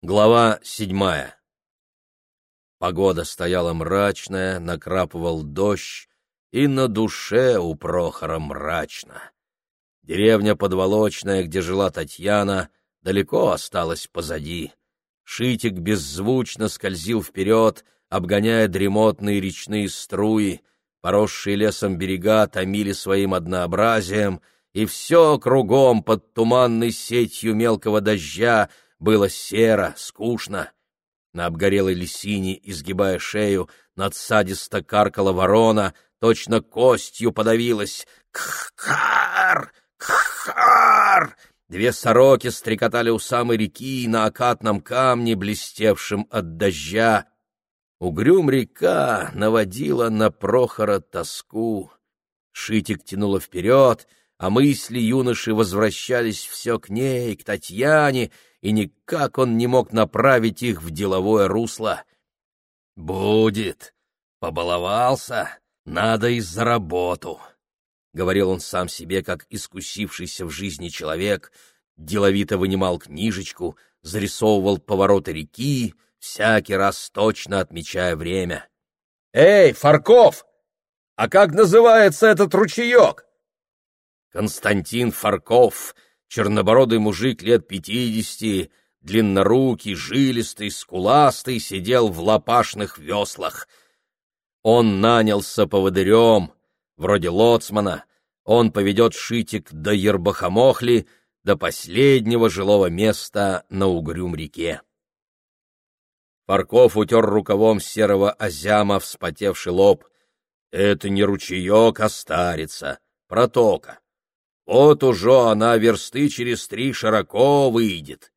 Глава седьмая Погода стояла мрачная, накрапывал дождь, и на душе у Прохора мрачно. Деревня Подволочная, где жила Татьяна, далеко осталась позади. Шитик беззвучно скользил вперед, обгоняя дремотные речные струи, поросшие лесом берега томили своим однообразием, и все кругом под туманной сетью мелкого дождя — было серо, скучно. На обгорелой лисине, изгибая шею, надсадисто каркала ворона, точно костью подавилась. «Кхар! Кхар!» Две сороки стрекотали у самой реки на окатном камне, блестевшем от дождя. Угрюм река наводила на Прохора тоску. Шитик тянула вперед, а мысли юноши возвращались все к ней, к Татьяне, и никак он не мог направить их в деловое русло. «Будет! Побаловался! Надо и за работу!» — говорил он сам себе, как искусившийся в жизни человек, деловито вынимал книжечку, зарисовывал повороты реки, всякий раз точно отмечая время. «Эй, Фарков! А как называется этот ручеек?» Константин Фарков — чернобородый мужик лет пятидесяти, длиннорукий, жилистый, скуластый, сидел в лопашных веслах. Он нанялся поводырем, вроде лоцмана, он поведет Шитик до Ербахамохли, до последнего жилого места на Угрюм-реке. Парков утер рукавом серого озяма вспотевший лоб. Это не ручеек, а старица, протока. Вот уже она версты через три широко выйдет.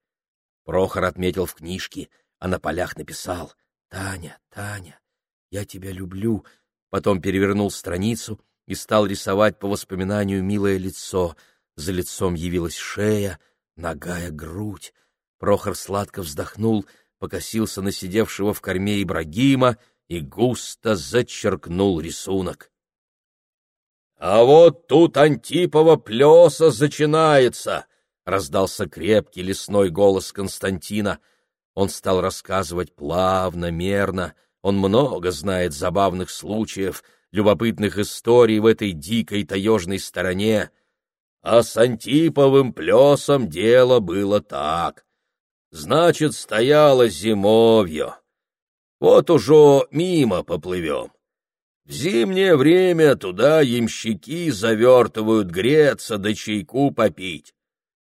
Прохор отметил в книжке, а на полях написал «Таня, Таня, я тебя люблю». Потом перевернул страницу и стал рисовать по воспоминанию милое лицо. За лицом явилась шея, ногая грудь. Прохор сладко вздохнул, покосился на сидевшего в корме Ибрагима и густо зачеркнул рисунок. «А вот тут Антипова плеса зачинается!» — раздался крепкий лесной голос Константина. Он стал рассказывать плавно, мерно. Он много знает забавных случаев, любопытных историй в этой дикой таежной стороне. А с Антиповым плесом дело было так. Значит, стояло зимовье. Вот уже мимо поплывем. В зимнее время туда ямщики завертывают греться да чайку попить.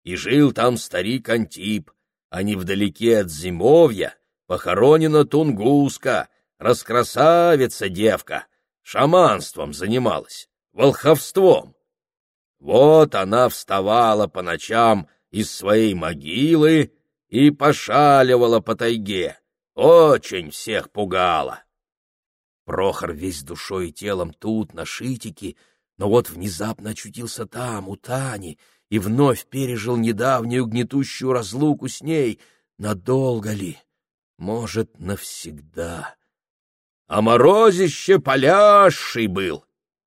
И жил там старик Антип, а невдалеке от зимовья похоронена Тунгуска, раскрасавица девка, шаманством занималась, волховством. Вот она вставала по ночам из своей могилы и пошаливала по тайге, очень всех пугала. Прохор весь душой и телом тут, на шитике, но вот внезапно очутился там, у Тани, и вновь пережил недавнюю гнетущую разлуку с ней. Надолго ли? Может, навсегда. А морозище поляший был.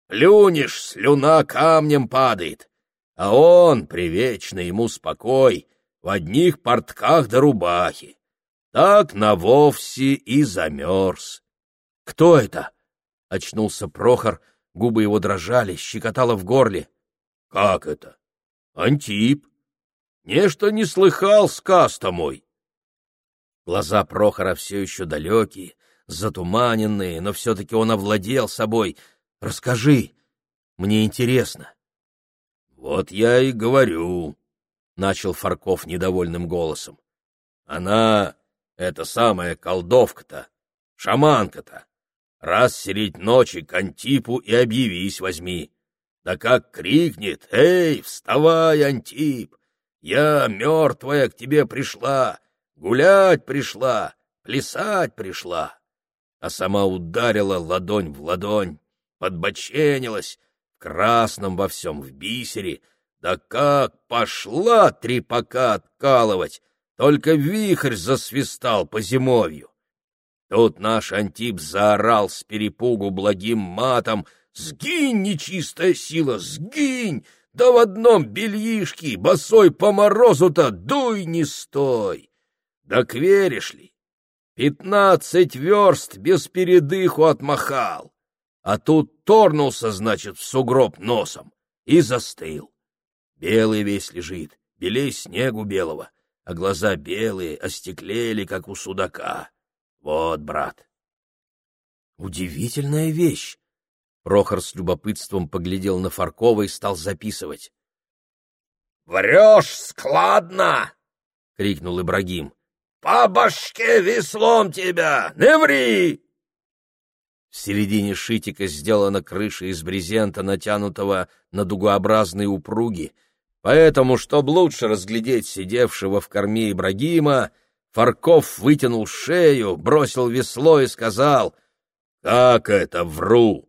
Плюнешь, слюна камнем падает. А он, привечный ему спокой, в одних портках до рубахи. Так на вовсе и замерз. «Кто это?» — очнулся Прохор, губы его дрожали, щекотало в горле. «Как это? Антип. Нечто не слыхал сказ-то мой». Глаза Прохора все еще далекие, затуманенные, но все-таки он овладел собой. «Расскажи, мне интересно». «Вот я и говорю», — начал Фарков недовольным голосом. «Она, эта самая колдовка-то, шаманка-то, Раз средь ночи к Антипу и объявись возьми. Да как крикнет, «Эй, вставай, Антип! Я, мертвая, к тебе пришла, гулять пришла, плясать пришла!» А сама ударила ладонь в ладонь, подбоченилась, в красном во всем, в бисере, да как пошла трепака откалывать, только вихрь засвистал по зимовью. Тут наш Антип заорал с перепугу благим матом «Сгинь, нечистая сила, сгинь! Да в одном бельишке, босой по морозу-то, дуй не стой!» Да веришь ли, пятнадцать верст без передыху отмахал, а тут торнулся, значит, в сугроб носом и застыл. Белый весь лежит, белей снегу белого, а глаза белые, остеклели, как у судака. Вот, брат. Удивительная вещь. Прохор с любопытством поглядел на Фаркова и стал записывать. «Врешь складно!» — крикнул Ибрагим. «По башке веслом тебя! Не ври!» В середине шитика сделана крыша из брезента, натянутого на дугообразные упруги, поэтому, чтобы лучше разглядеть сидевшего в корме Ибрагима, Фарков вытянул шею, бросил весло и сказал «Как это вру?»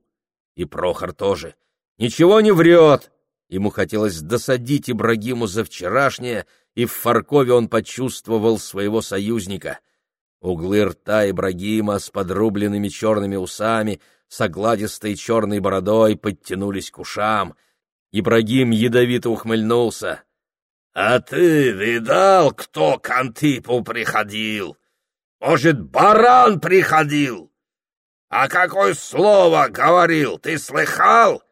И Прохор тоже. «Ничего не врет!» Ему хотелось досадить Ибрагиму за вчерашнее, и в Фаркове он почувствовал своего союзника — Углы рта Ибрагима с подрубленными черными усами, с огладистой черной бородой подтянулись к ушам. Ибрагим ядовито ухмыльнулся. — А ты видал, кто к Антипу приходил? Может, баран приходил? А какое слово говорил, ты слыхал?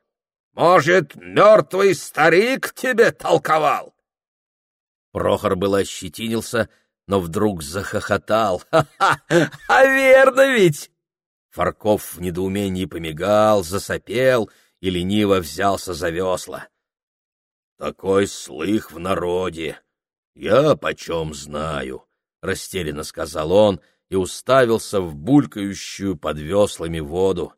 Может, мертвый старик тебе толковал? Прохор было ощетинился, — но вдруг захохотал. «Ха-ха! А верно ведь!» Фарков в недоумении помигал, засопел и лениво взялся за весла. «Такой слых в народе! Я почем знаю!» — растерянно сказал он и уставился в булькающую под веслами воду.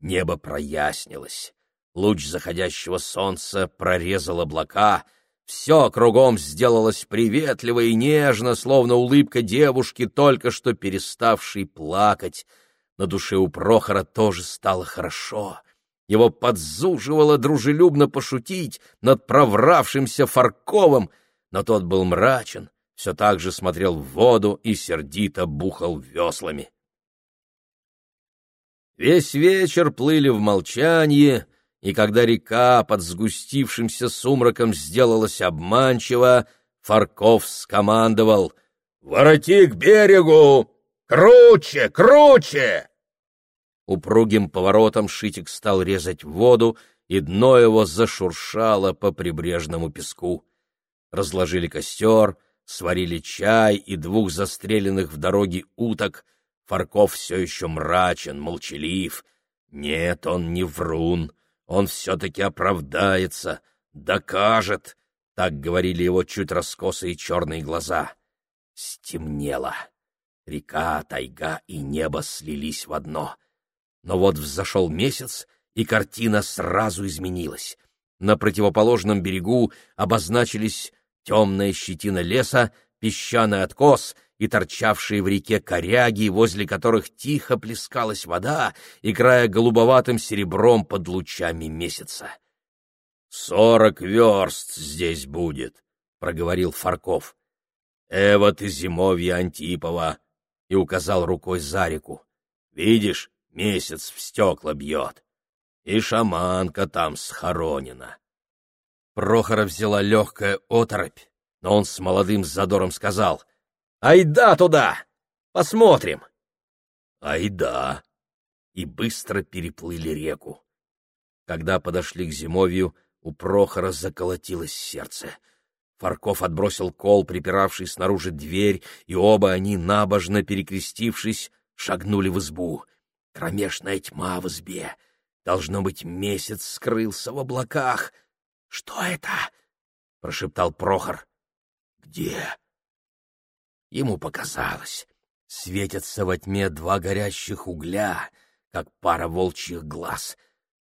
Небо прояснилось. Луч заходящего солнца прорезал облака — все кругом сделалось приветливо и нежно, словно улыбка девушки, только что переставшей плакать. На душе у Прохора тоже стало хорошо. Его подзуживало дружелюбно пошутить над провравшимся Фарковым, но тот был мрачен, все так же смотрел в воду и сердито бухал веслами. Весь вечер плыли в молчании, и когда река под сгустившимся сумраком сделалась обманчива, Фарков скомандовал «Вороти к берегу! Круче, круче!» Упругим поворотом Шитик стал резать воду, и дно его зашуршало по прибрежному песку. Разложили костер, сварили чай и двух застреленных в дороге уток. Фарков все еще мрачен, молчалив. Нет, он не врун он все-таки оправдается, докажет, — так говорили его чуть раскосые черные глаза. Стемнело. Река, тайга и небо слились в одно. Но вот взошел месяц, и картина сразу изменилась. На противоположном берегу обозначились темная щетина леса, песчаный откос и торчавшие в реке коряги, возле которых тихо плескалась вода, играя голубоватым серебром под лучами месяца. — Сорок верст здесь будет, — проговорил Фарков. — Эва ты зимовья Антипова, — и указал рукой за реку. — Видишь, месяц в стекла бьет. И шаманка там схоронена. Прохора взяла легкая оторопь, но он с молодым задором сказал — Айда туда! Посмотрим!» Айда! И быстро переплыли реку. Когда подошли к зимовью, у Прохора заколотилось сердце. Фарков отбросил кол, припиравший снаружи дверь, и оба они, набожно перекрестившись, шагнули в избу. Кромешная тьма в избе. Должно быть, месяц скрылся в облаках. — Что это? — прошептал Прохор. — Где? Ему показалось. Светятся во тьме два горящих угля, как пара волчьих глаз.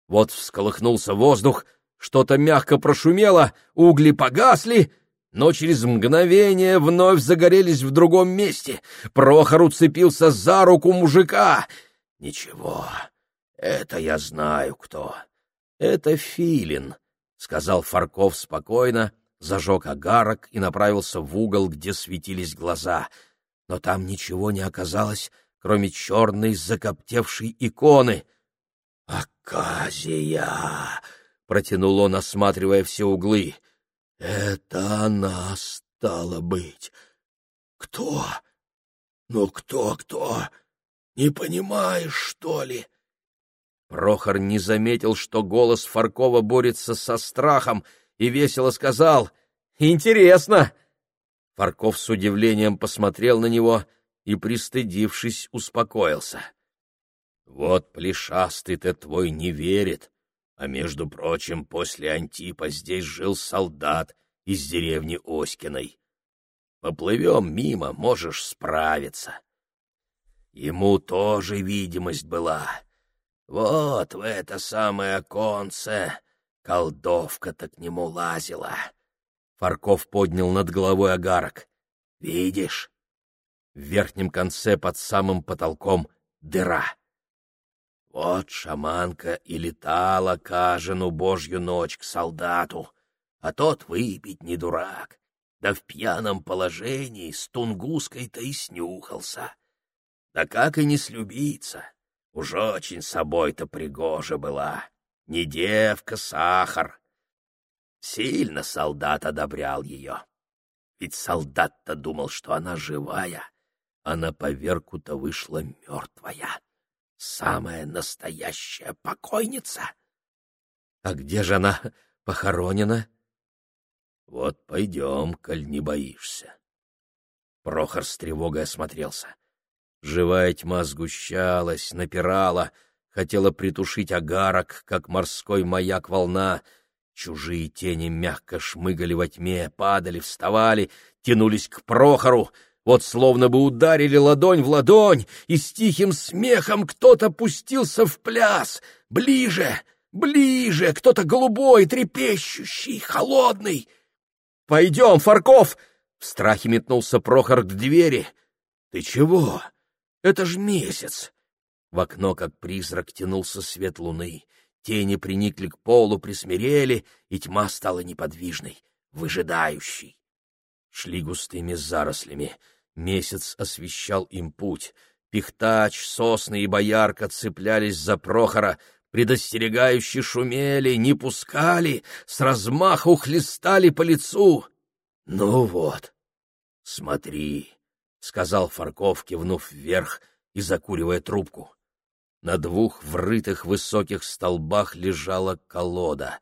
Вот всколыхнулся воздух, что-то мягко прошумело, угли погасли, но через мгновение вновь загорелись в другом месте. Прохор уцепился за руку мужика. «Ничего, это я знаю кто. Это Филин», — сказал Фарков спокойно, зажег огарок и направился в угол, где светились глаза. Но там ничего не оказалось, кроме черной закоптевшей иконы. «Аказия!» — протянул он, осматривая все углы. «Это она стала быть! Кто? Ну кто, кто? Не понимаешь, что ли? Прохор не заметил, что голос Фаркова борется со страхом, и весело сказал «Интересно!». Фарков с удивлением посмотрел на него и, пристыдившись, успокоился. «Вот плешастый-то твой не верит, а, между прочим, после Антипа здесь жил солдат из деревни Оськиной. Поплывем мимо, можешь справиться». Ему тоже видимость была вот в это самое оконце колдовка-то к нему лазила. Фарков поднял над головой огарок. Видишь? В верхнем конце под самым потолком дыра. Вот шаманка и летала кажену божью ночь к солдату, а тот выпить не дурак, да в пьяном положении с тунгуской-то и снюхался. Да как и не слюбиться! Уж очень собой-то пригожа была. Не девка, сахар. Сильно солдат одобрял ее. Ведь солдат-то думал, что она живая, а на поверку-то вышла мертвая. Самая настоящая покойница. А где же она похоронена? Вот пойдем, коль не боишься. Прохор с тревогой осмотрелся. Живая тьма сгущалась, напирала, хотела притушить агарок, как морской маяк волна. Чужие тени мягко шмыгали во тьме, падали, вставали, тянулись к Прохору, вот словно бы ударили ладонь в ладонь, и с тихим смехом кто-то пустился в пляс. Ближе, ближе, кто-то голубой, трепещущий, холодный. «Пойдем, Фарков!» В страхе метнулся Прохор к двери. «Ты чего?» Это ж месяц! В окно, как призрак, тянулся свет луны. Тени приникли к полу, присмирели, и тьма стала неподвижной, выжидающей. Шли густыми зарослями. Месяц освещал им путь. Пихтач, сосны и боярка цеплялись за Прохора, предостерегающе шумели, не пускали, с размаху хлестали по лицу. — Ну вот, смотри, — сказал Фарков, кивнув вверх и закуривая трубку. На двух врытых высоких столбах лежала колода.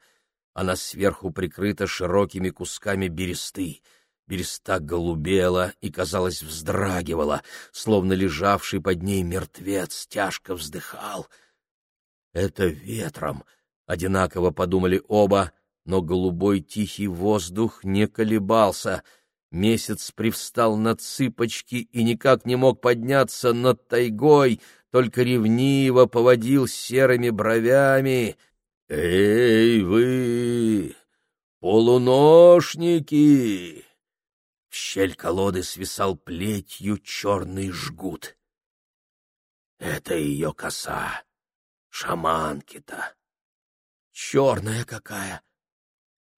Она сверху прикрыта широкими кусками бересты. Береста голубела и, казалось, вздрагивала, словно лежавший под ней мертвец тяжко вздыхал. «Это ветром!» — одинаково подумали оба, но голубой тихий воздух не колебался — Месяц привстал на цыпочки и никак не мог подняться над тайгой, только ревниво поводил серыми бровями. «Эй вы, полуношники!» В щель колоды свисал плетью черный жгут. «Это ее коса, шаманки-то!» «Черная какая!»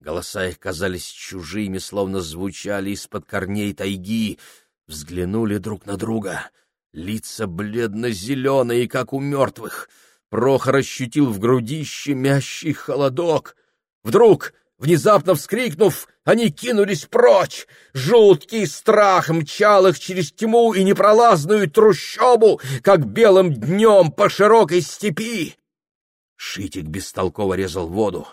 Голоса их казались чужими, словно звучали из-под корней тайги. Взглянули друг на друга. Лица бледно-зеленые, как у мертвых. Прохор ощутил в груди щемящий холодок. Вдруг, внезапно вскрикнув, они кинулись прочь. Жуткий страх мчал их через тьму и непролазную трущобу, как белым днем по широкой степи. Шитик бестолково резал воду.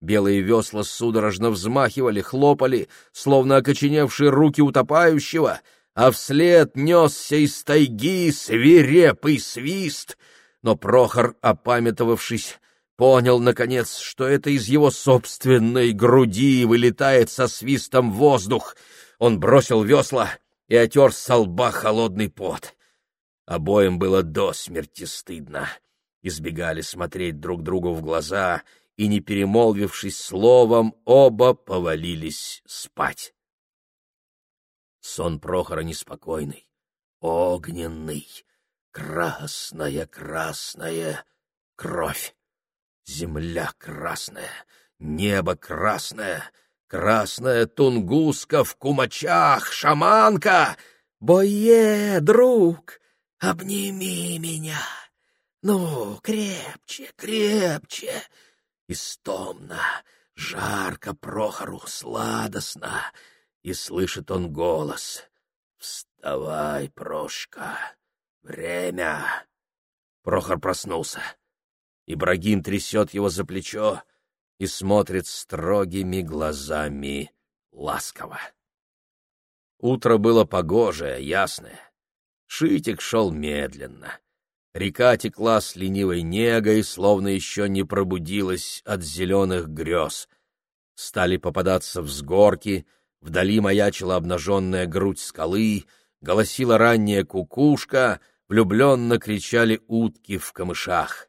Белые весла судорожно взмахивали, хлопали, словно окоченевшие руки утопающего, а вслед несся из тайги свирепый свист. Но Прохор, опамятовавшись, понял, наконец, что это из его собственной груди вылетает со свистом воздух. Он бросил весла и отер со лба холодный пот. Обоим было до смерти стыдно. Избегали смотреть друг другу в глаза — и, не перемолвившись словом, оба повалились спать. Сон Прохора неспокойный, огненный, красная-красная кровь, земля красная, небо красное, красная тунгуска в кумачах, шаманка! Бое, друг, обними меня! Ну, крепче, крепче! Истомно, жарко Прохору, сладостно, и слышит он голос. Давай, Прошка, время. Прохор проснулся. Ибрагим трясет его за плечо и смотрит строгими глазами ласково. Утро было погожее, ясное. Шитик шел медленно. Река текла с ленивой негой, словно еще не пробудилась от зеленых грез. Стали попадаться взгорки, вдали маячила обнаженная грудь скалы, голосила ранняя кукушка, влюбленно кричали утки в камышах.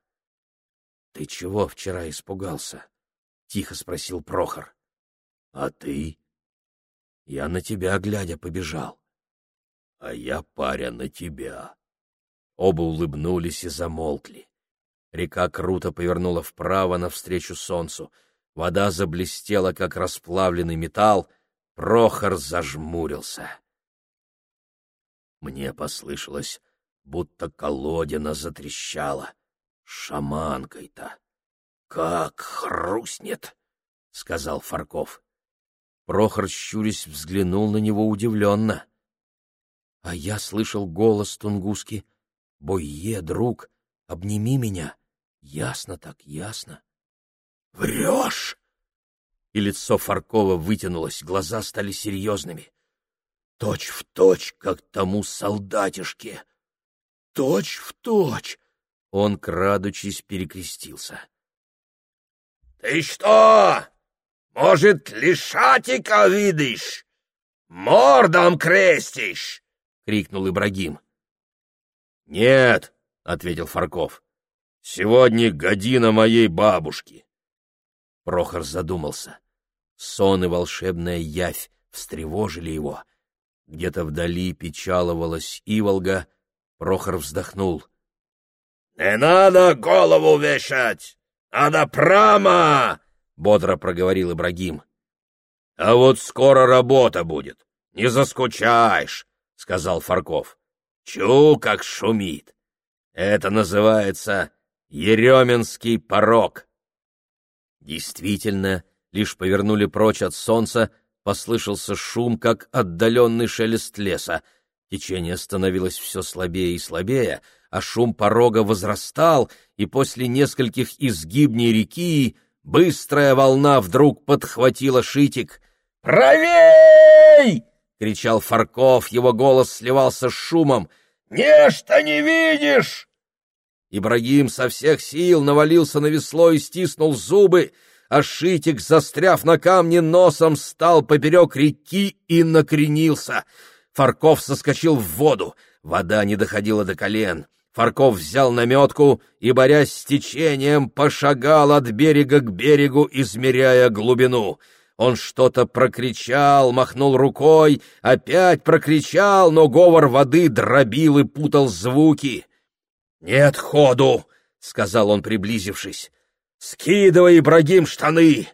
— Ты чего вчера испугался? — тихо спросил Прохор. — А ты? Я на тебя, глядя, побежал. А я, паря, на тебя. Оба улыбнулись и замолкли. Река круто повернула вправо навстречу солнцу. Вода заблестела, как расплавленный металл. Прохор зажмурился. Мне послышалось, будто колодина затрещала. Шаманкой-то. Как хрустнет! — сказал Фарков. Прохор, щурясь, взглянул на него удивленно. — А я слышал голос Тунгуски. — Бойе, друг, обними меня. Ясно так, ясно. — Врешь! И лицо Фаркова вытянулось, глаза стали серьезными. Точь в точь, как тому солдатишке. Точь в точь! Он, крадучись, перекрестился. — Ты что? Может, лишатика видишь? Мордом крестишь? — крикнул Ибрагим. — Нет, — ответил Фарков. — Сегодня година моей бабушки. Прохор задумался. Сон и волшебная явь встревожили его. Где-то вдали печаловалась Иволга. Прохор вздохнул. — Не надо голову вешать! Надо прямо! бодро проговорил Ибрагим. — А вот скоро работа будет, не заскучаешь, — сказал Фарков. — Чу, как шумит. Это называется Еременский порог. Действительно, лишь повернули прочь от солнца, послышался шум, как отдаленный шелест леса. Течение становилось все слабее и слабее, а шум порога возрастал, и после нескольких изгибней реки Быстрая волна вдруг подхватила шитик. «Правей!» — кричал Фарков, его голос сливался с шумом. «Нечто не видишь!» Ибрагим со всех сил навалился на весло и стиснул зубы, а Шитик, застряв на камне носом, стал поперек реки и накренился. Фарков соскочил в воду, вода не доходила до колен. Фарков взял наметку и, борясь с течением, пошагал от берега к берегу, измеряя глубину. Он что-то прокричал, махнул рукой, опять прокричал, но говор воды дробил и путал звуки. «Нет ходу!» — сказал он, приблизившись. «Скидывай, Ибрагим, штаны!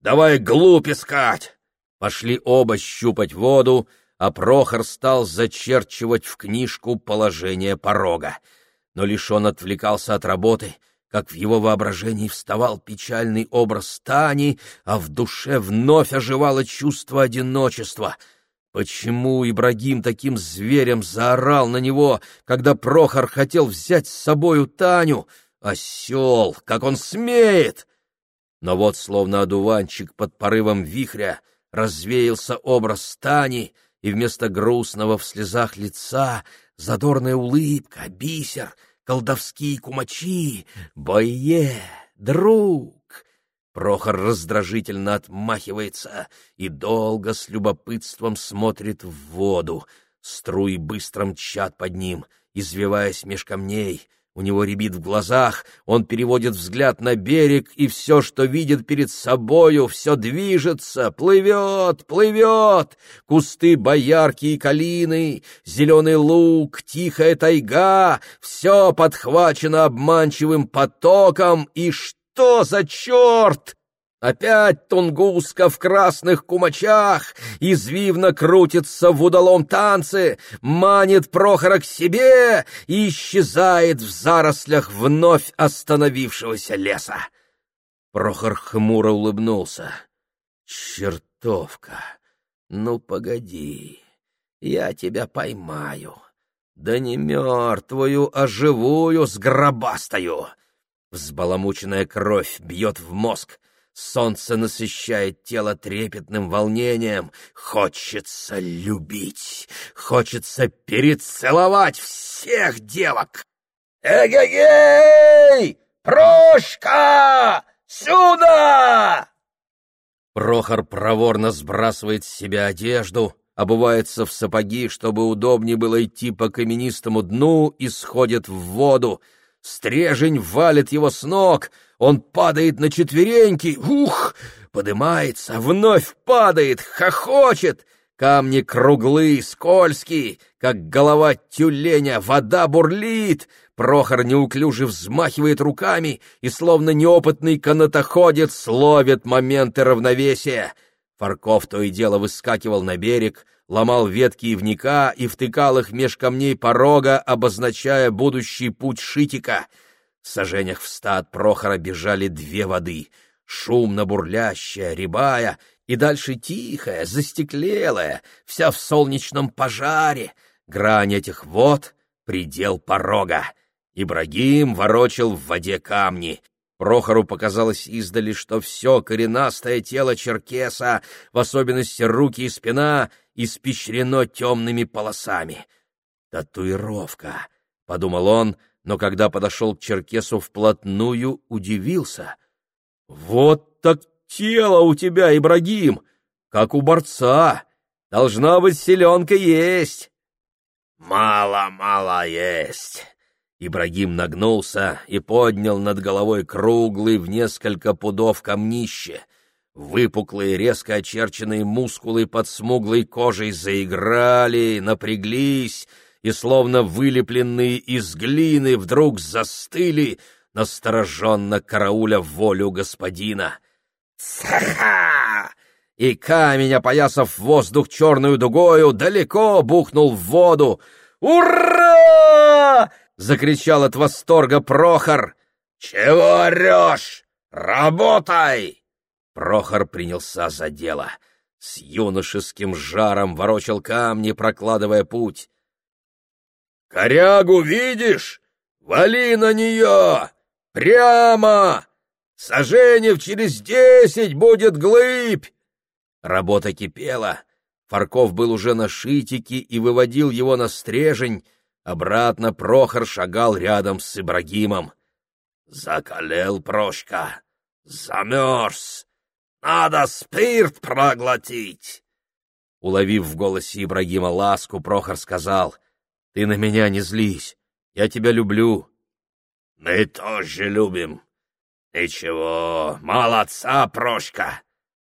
Давай глубь искать!» Пошли оба щупать воду, а Прохор стал зачерчивать в книжку положение порога но лишь он отвлекался от работы, как в его воображении вставал печальный образ Тани, а в душе вновь оживало чувство одиночества. Почему Ибрагим таким зверем заорал на него, когда Прохор хотел взять с собою Таню? Осел, как он смеет! Но вот, словно одуванчик под порывом вихря, развеялся образ Тани, и вместо грустного в слезах лица задорная улыбка, бисер, колдовские кумачи, бое, друг. Прохор раздражительно отмахивается и долго с любопытством смотрит в воду. Струи быстро мчат под ним, извиваясь меж камней — у него рябит в глазах, он переводит взгляд на берег, и все, что видит перед собою, все движется, плывет, плывет. Кусты боярки и калины, зеленый луг, тихая тайга — все подхвачено обманчивым потоком, и что за черт? Опять Тунгуска в красных кумачах, извивно крутится в удалом танце, манит Прохора к себе и исчезает в зарослях вновь остановившегося леса. Прохор хмуро улыбнулся. Чертовка! Ну, погоди. я тебя поймаю. Да не мертвую, а живую сгробастаю. Взбаламученная кровь бьет в мозг, солнце насыщает тело трепетным волнением. Хочется любить, хочется перецеловать всех девок. «Эгегей! Прошка! Сюда!» Прохор проворно сбрасывает с себя одежду, обувается в сапоги, чтобы удобнее было идти по каменистому дну, и сходит в воду. Стрежень валит его с ног, он падает на четвереньки, ух, подымается, вновь падает, хохочет. Камни круглые, скользкие, как голова тюленя, вода бурлит. Прохор неуклюже взмахивает руками и, словно неопытный канатоходец, ловит моменты равновесия — Фарков то и дело выскакивал на берег, ломал ветки ивника и втыкал их меж камней порога, обозначая будущий путь шитика. В сажениях в ста от Прохора бежали две воды — шумно бурлящая, рябая, и дальше тихая, застеклелая, вся в солнечном пожаре. Грань этих вод — предел порога. Ибрагим ворочил в воде камни. Прохору показалось издали, что все коренастое тело черкеса, в особенности руки и спина, испещрено темными полосами. «Татуировка!» — подумал он, но когда подошел к черкесу вплотную, удивился. «Вот так тело у тебя, Ибрагим! Как у борца! Должна быть, селенка есть!» «Мало-мало есть!» Ибрагим нагнулся и поднял над головой круглый в несколько пудов камнище. Выпуклые, резко очерченные мускулы под смуглой кожей заиграли, напряглись и, словно вылепленные из глины, вдруг застыли, настороженно карауля волю господина. «Ца-ха!» И камень, опоясав воздух черную дугою, далеко бухнул в воду. «Ура!» закричал от восторга Прохор. «Чего орешь? Работай!» Прохор принялся за дело. С юношеским жаром ворочал камни, прокладывая путь. «Корягу видишь? Вали на нее! Прямо! Соженев через десять будет глыбь!» Работа кипела. Фарков был уже на шитике и выводил его на стрежень, Обратно Прохор шагал рядом с Ибрагимом. «Закалел Прошка! Замерз! Надо спирт проглотить!» Уловив в голосе Ибрагима ласку, Прохор сказал, «Ты на меня не злись, я тебя люблю». «Мы тоже любим. Ничего, молодца, Прошка,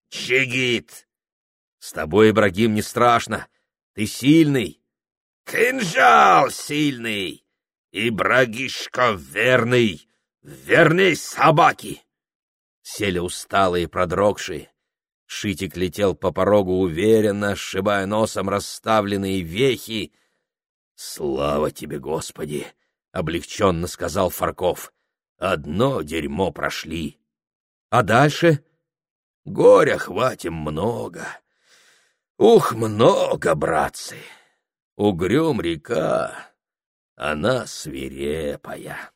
джигит!» «С тобой, Ибрагим, не страшно, ты сильный, Кинжал сильный и брагишка верный, верней собаки. Сели усталые продрогшие. Шитик летел по порогу уверенно, сшибая носом расставленные вехи. «Слава тебе, Господи!» — облегченно сказал Фарков. «Одно дерьмо прошли. А дальше?» «Горя хватим много. Ух, много, братцы!» Угрюм река, она свирепая.